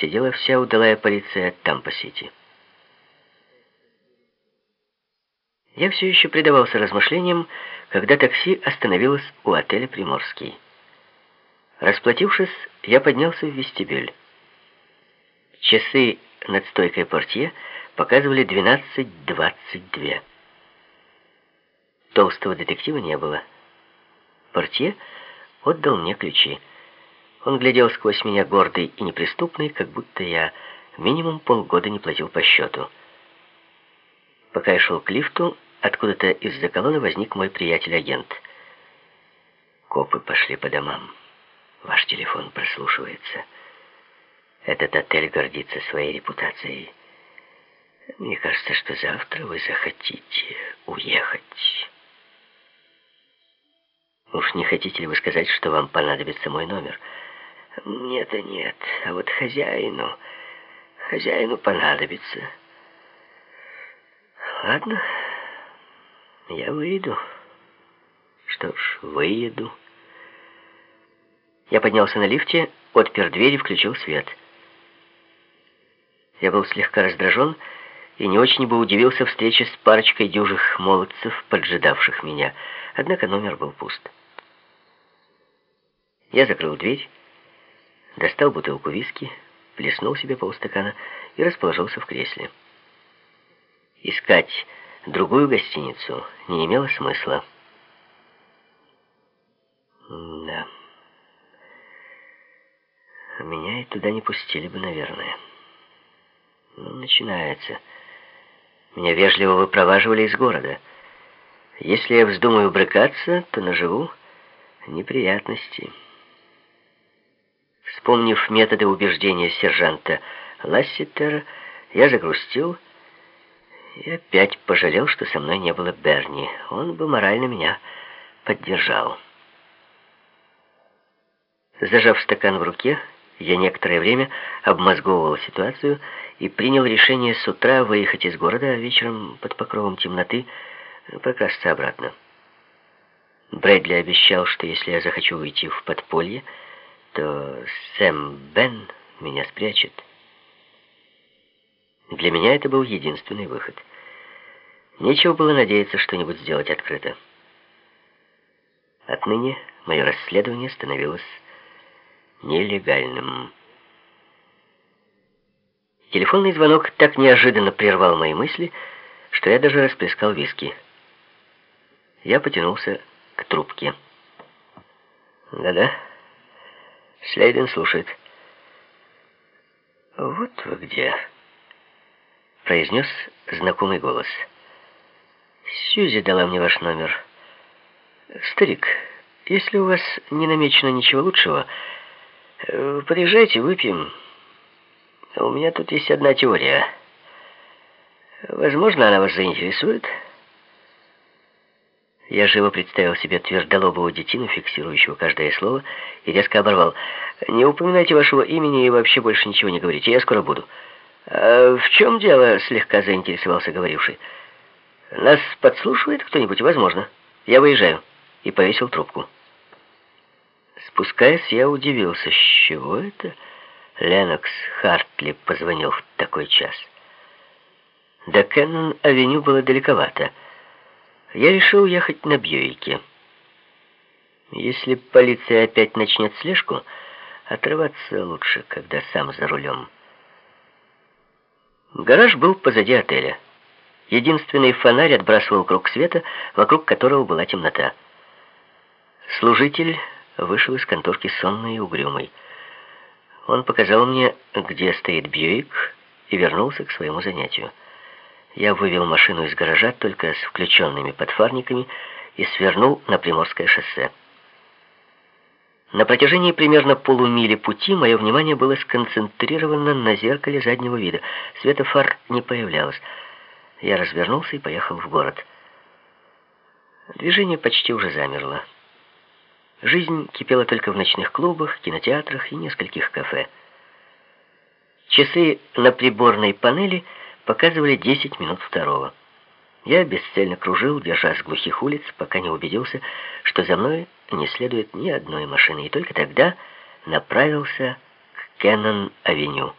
сидела вся удалая полиция Тампа-Сити. Я все еще предавался размышлениям, когда такси остановилось у отеля «Приморский». Расплатившись, я поднялся в вестибюль. Часы над стойкой портье показывали 12.22. Толстого детектива не было. Портье отдал мне ключи. Он глядел сквозь меня гордый и неприступный, как будто я минимум полгода не платил по счету. Пока я шел к лифту, откуда-то из-за колонны возник мой приятель-агент. Копы пошли по домам. Ваш телефон прослушивается. Этот отель гордится своей репутацией. Мне кажется, что завтра вы захотите уехать. Уж не хотите ли вы сказать, что вам понадобится мой номер? Нет-то нет, а вот хозяину... Хозяину понадобится. Ладно, я выйду. Что ж, выеду. Я поднялся на лифте, отпер дверь и включил свет. Я был слегка раздражен и не очень бы удивился встрече с парочкой дюжих молодцев, поджидавших меня. Однако номер был пуст. Я закрыл дверь, достал бутылку виски, плеснул себе полстакана и расположился в кресле. Искать другую гостиницу не имело смысла. Да. Меня и туда не пустили бы, наверное. Ну, начинается. Меня вежливо выпроваживали из города. Если я вздумаю брыкаться, то наживу неприятности. Вспомнив методы убеждения сержанта Ласситера, я загрустил и опять пожалел, что со мной не было Берни. Он бы морально меня поддержал. Зажав стакан в руке, я некоторое время обмозговывал ситуацию и принял решение с утра выехать из города, а вечером под покровом темноты прокрасться обратно. Брэдли обещал, что если я захочу уйти в подполье, то Сэм Бен меня спрячет. Для меня это был единственный выход. Нечего было надеяться что-нибудь сделать открыто. Отныне мое расследование становилось нелегальным. Телефонный звонок так неожиданно прервал мои мысли, что я даже расплескал виски. Я потянулся к трубке. «Да-да». Слейден слушает. «Вот вы где», — произнес знакомый голос. «Сьюзи дала мне ваш номер. Старик, если у вас не намечено ничего лучшего, э, подъезжайте, выпьем. У меня тут есть одна теория. Возможно, она вас заинтересует». Я живо представил себе твердолобого детину, фиксирующего каждое слово, и резко оборвал. «Не упоминайте вашего имени и вообще больше ничего не говорите. Я скоро буду». «А в чем дело?» — слегка заинтересовался говоривший. «Нас подслушивает кто-нибудь? Возможно. Я выезжаю». И повесил трубку. Спускаясь, я удивился. С чего это Ленокс Хартли позвонил в такой час? До Кеннон-авеню было далековато я решил ехать на Бьюике. Если полиция опять начнет слежку, отрываться лучше, когда сам за рулем. Гараж был позади отеля. Единственный фонарь отбрасывал круг света, вокруг которого была темнота. Служитель вышел из конторки сонный и угрюмый. Он показал мне, где стоит Бьюик, и вернулся к своему занятию. Я вывел машину из гаража только с включенными подфарниками и свернул на Приморское шоссе. На протяжении примерно полумили пути мое внимание было сконцентрировано на зеркале заднего вида. Света фар не появлялось. Я развернулся и поехал в город. Движение почти уже замерло. Жизнь кипела только в ночных клубах, кинотеатрах и нескольких кафе. Часы на приборной панели — показывали 10 минут второго. Я бесцельно кружил, держась глухих улиц, пока не убедился, что за мной не следует ни одной машины, и только тогда направился к Кеннон-авеню.